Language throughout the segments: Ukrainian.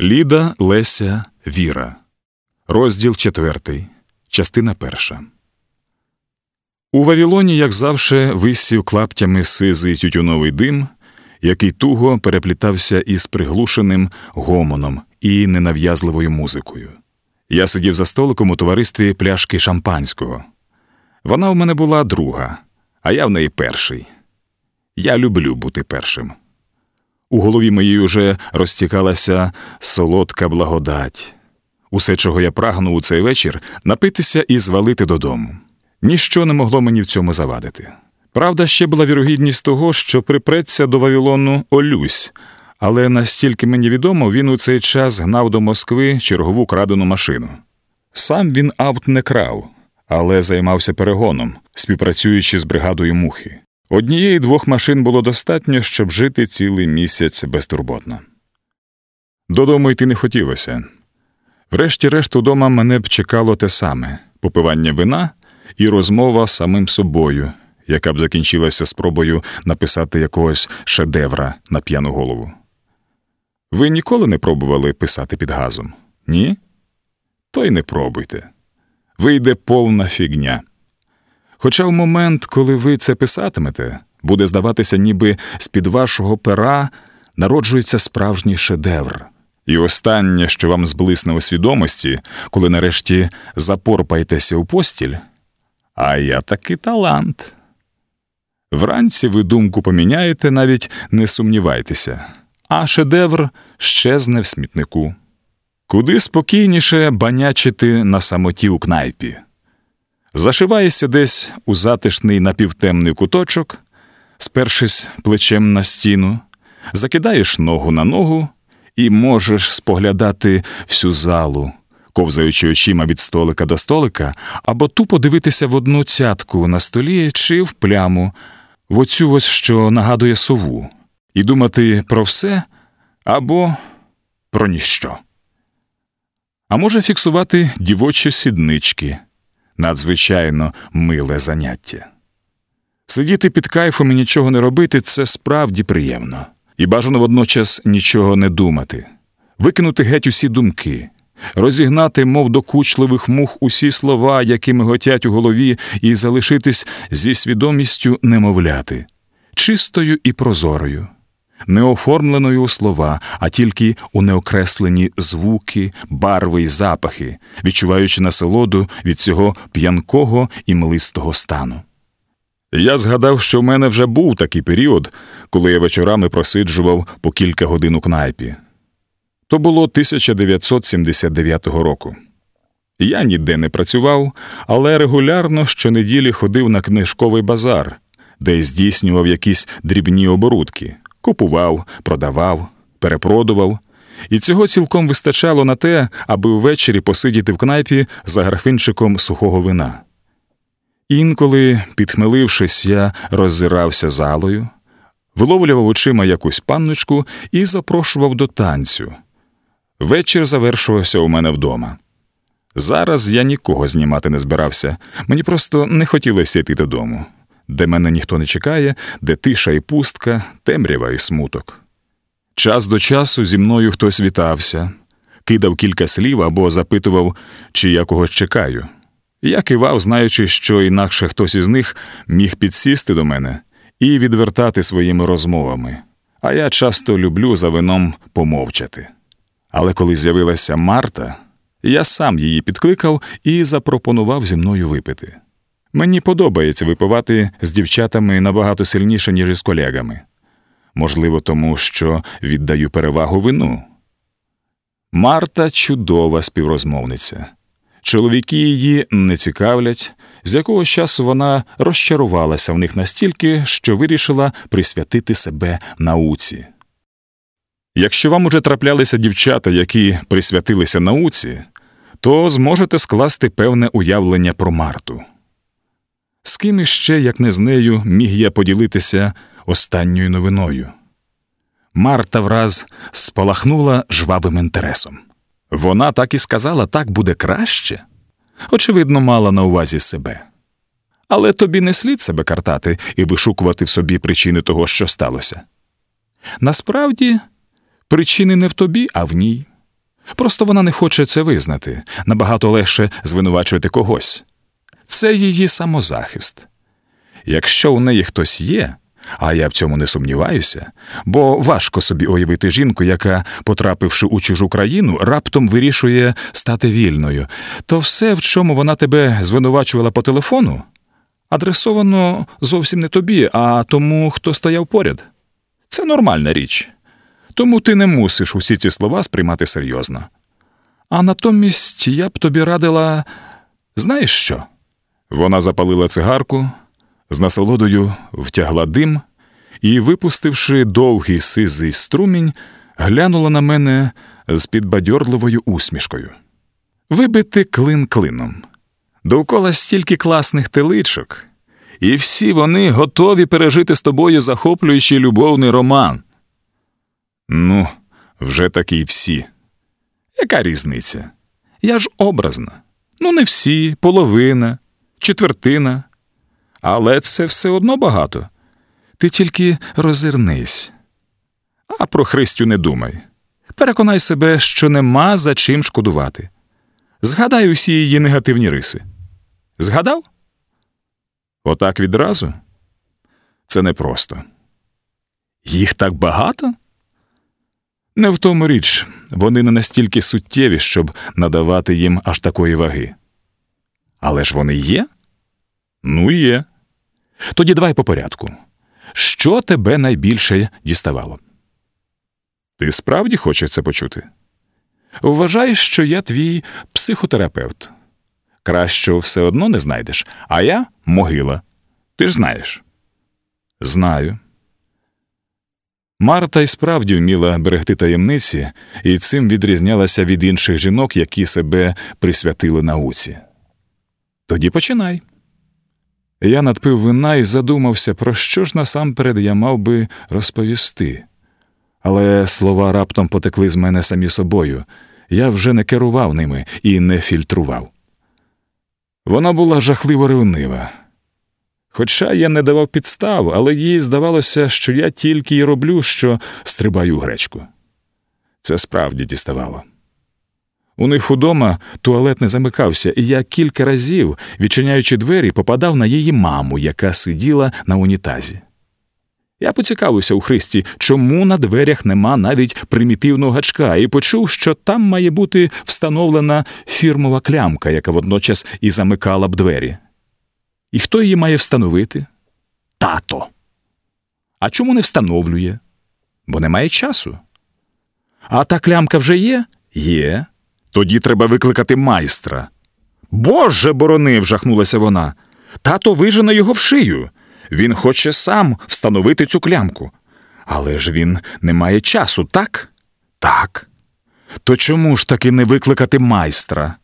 Ліда Леся Віра. Розділ четвертий. Частина перша. У Вавілоні, як завше, висів клаптями сизий тютюновий дим, який туго переплітався із приглушеним гомоном і ненав'язливою музикою. Я сидів за столиком у товаристві пляшки шампанського. Вона в мене була друга, а я в неї перший. Я люблю бути першим. У голові моїй уже розтікалася солодка благодать. Усе, чого я прагнув у цей вечір, напитися і звалити додому. Ніщо не могло мені в цьому завадити. Правда, ще була вірогідність того, що припреться до Вавилону Олюсь, але настільки мені відомо, він у цей час гнав до Москви чергову крадену машину. Сам він авт не крав, але займався перегоном, співпрацюючи з бригадою мухи. Однієї двох машин було достатньо, щоб жити цілий місяць безтурботно. Додому йти не хотілося. Врешті-решт, удома мене б чекало те саме попивання вина і розмова з самим собою, яка б закінчилася спробою написати якогось шедевра на п'яну голову. Ви ніколи не пробували писати під газом? Ні? То й не пробуйте. Вийде повна фігня. Хоча в момент, коли ви це писатимете, буде здаватися, ніби з під вашого пера народжується справжній шедевр. І останнє, що вам зблисне у свідомості, коли нарешті запорпаєтеся у постіль, а я таки талант. Вранці ви думку поміняєте, навіть не сумнівайтеся, а шедевр щезне в смітнику. Куди спокійніше банячити на самоті у кнайпі. Зашиваєшся десь у затишний напівтемний куточок, спершись плечем на стіну, закидаєш ногу на ногу і можеш споглядати всю залу, ковзаючи очима від столика до столика, або тупо дивитися в одну цятку на столі чи в пляму, в оцю ось що нагадує сову, і думати про все або про ніщо. А може фіксувати дівочі сіднички надзвичайно миле заняття. Сидіти під кайфом і нічого не робити це справді приємно, і бажано водночас нічого не думати, викинути геть усі думки, розігнати, мов докучливих мух, усі слова, якими готять у голові, і залишитись зі свідомістю немовляти, чистою і прозорою не оформленою у слова, а тільки у неокреслені звуки, барви й запахи, відчуваючи насолоду від цього п'янкого і млистого стану. Я згадав, що в мене вже був такий період, коли я вечорами просиджував по кілька годин у кнайпі. То було 1979 року. Я ніде не працював, але регулярно щонеділі ходив на книжковий базар, де здійснював якісь дрібні оборудки купував, продавав, перепродував, і цього цілком вистачало на те, аби ввечері посидіти в кнайпі за графинчиком сухого вина. Інколи, підхмелившись, я роззирався залою, виловлював очима якусь панночку і запрошував до танцю. Вечір завершувався у мене вдома. Зараз я нікого знімати не збирався, мені просто не хотілося йти додому де мене ніхто не чекає, де тиша і пустка, темрява і смуток. Час до часу зі мною хтось вітався, кидав кілька слів або запитував, чи я когось чекаю. Я кивав, знаючи, що інакше хтось із них міг підсісти до мене і відвертати своїми розмовами, а я часто люблю за вином помовчати. Але коли з'явилася Марта, я сам її підкликав і запропонував зі мною випити. Мені подобається випивати з дівчатами набагато сильніше, ніж із колегами. Можливо, тому що віддаю перевагу вину. Марта чудова співрозмовниця. Чоловіки її не цікавлять, з якого часу вона розчарувалася в них настільки, що вирішила присвятити себе науці. Якщо вам уже траплялися дівчата, які присвятилися науці, то зможете скласти певне уявлення про Марту. З ким іще, як не з нею, міг я поділитися останньою новиною. Марта враз спалахнула жвавим інтересом. Вона так і сказала, так буде краще. Очевидно, мала на увазі себе. Але тобі не слід себе картати і вишукувати в собі причини того, що сталося. Насправді, причини не в тобі, а в ній. Просто вона не хоче це визнати, набагато легше звинувачувати когось. Це її самозахист. Якщо у неї хтось є, а я в цьому не сумніваюся, бо важко собі уявити жінку, яка, потрапивши у чужу країну, раптом вирішує стати вільною, то все, в чому вона тебе звинувачувала по телефону, адресовано зовсім не тобі, а тому, хто стояв поряд. Це нормальна річ. Тому ти не мусиш усі ці слова сприймати серйозно. А натомість я б тобі радила, знаєш що? Вона запалила цигарку, з насолодою втягла дим і, випустивши довгий сизий струмінь, глянула на мене з підбадьорливою усмішкою. Вибити клин клином. Довкола стільки класних теличок, і всі вони готові пережити з тобою захоплюючий любовний роман. Ну, вже такі всі. Яка різниця? Я ж образна. Ну, не всі, половина, четвертина. Але це все одно багато. Ти тільки розирнись. А про Христю не думай. Переконай себе, що нема за чим шкодувати. Згадай усі її негативні риси. Згадав? Отак відразу? Це непросто. Їх так багато? Не в тому річ, вони не настільки суттєві, щоб надавати їм аж такої ваги. Але ж вони є? Ну, є. Тоді давай по порядку. Що тебе найбільше діставало? Ти справді хочеш це почути? Вважаєш, що я твій психотерапевт. Кращого все одно не знайдеш, а я могила. Ти ж знаєш? Знаю. Марта й справді вміла берегти таємниці і цим відрізнялася від інших жінок, які себе присвятили науці. Тоді починай. Я надпив вина і задумався, про що ж насамперед я мав би розповісти. Але слова раптом потекли з мене самі собою. Я вже не керував ними і не фільтрував. Вона була жахливо ревнива. Хоча я не давав підстав, але їй здавалося, що я тільки й роблю, що стрибаю гречку. Це справді діставало. У них удома туалет не замикався, і я кілька разів, відчиняючи двері, попадав на її маму, яка сиділа на унітазі. Я поцікавився у Христі, чому на дверях нема навіть примітивного гачка, і почув, що там має бути встановлена фірмова клямка, яка водночас і замикала б двері. І хто її має встановити? Тато. А чому не встановлює? Бо немає часу. А та клямка вже є? Є. Тоді треба викликати майстра. Боже борони, вжахнулася вона. Тато вижене його в шию. Він хоче сам встановити цю клямку. Але ж він не має часу, так? Так. То чому ж таки не викликати майстра?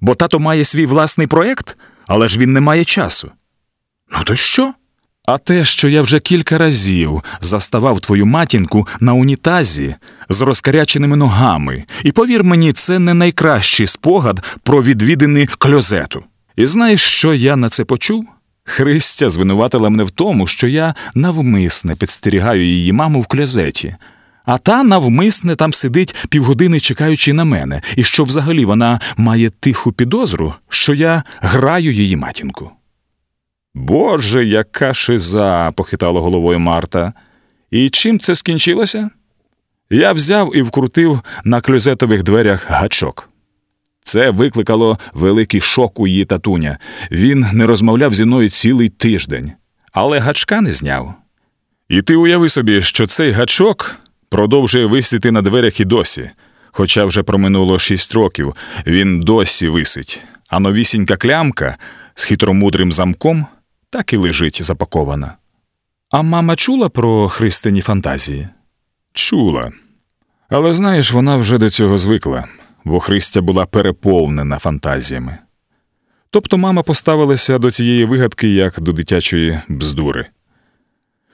Бо тато має свій власний проєкт, але ж він не має часу. Ну, то що? А те, що я вже кілька разів заставав твою матінку на унітазі з розкаряченими ногами, і повір мені, це не найкращий спогад про відвідини кльозету. І знаєш, що я на це почув? Христя звинуватила мене в тому, що я навмисне підстерігаю її маму в кльозеті, а та навмисне там сидить півгодини, чекаючи на мене, і що взагалі вона має тиху підозру, що я граю її матінку. Боже, яка шиза, похитала головою Марта. І чим це скінчилося? Я взяв і вкрутив на клюзетових дверях гачок. Це викликало великий шок у її татуня. Він не розмовляв зі мною цілий тиждень, але гачка не зняв. І ти уяви собі, що цей гачок продовжує висіти на дверях і досі, хоча вже проминуло шість років, він досі висить, а новісінька клямка з хитромудрим замком так і лежить запакована. А мама чула про Христині фантазії? Чула. Але знаєш, вона вже до цього звикла, бо Христя була переповнена фантазіями. Тобто мама поставилася до цієї вигадки як до дитячої бздури.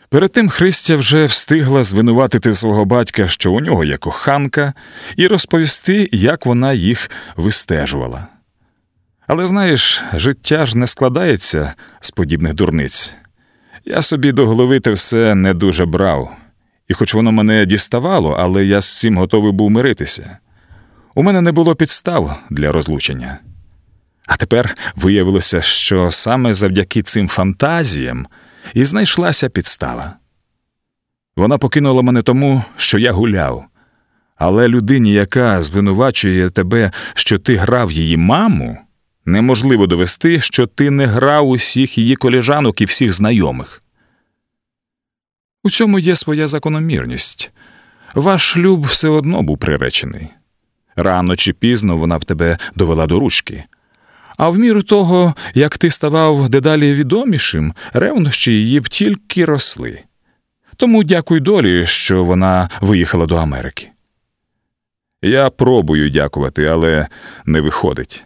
Перед тим Христя вже встигла звинуватити свого батька, що у нього є коханка, і розповісти, як вона їх вистежувала. Але знаєш, життя ж не складається з подібних дурниць. Я собі до голови те все не дуже брав, і хоч воно мене діставало, але я з цим готовий був миритися. У мене не було підстав для розлучення. А тепер виявилося, що саме завдяки цим фантазіям і знайшлася підстава. Вона покинула мене тому, що я гуляв, але людині, яка звинувачує тебе, що ти грав її маму, неможливо довести, що ти не грав усіх її коліжанок і всіх знайомих. У цьому є своя закономірність. Ваш шлюб все одно був приречений. Рано чи пізно вона б тебе довела до ручки. А в міру того, як ти ставав дедалі відомішим, ревнощі її б тільки росли. Тому дякуй долі, що вона виїхала до Америки. Я пробую дякувати, але не виходить.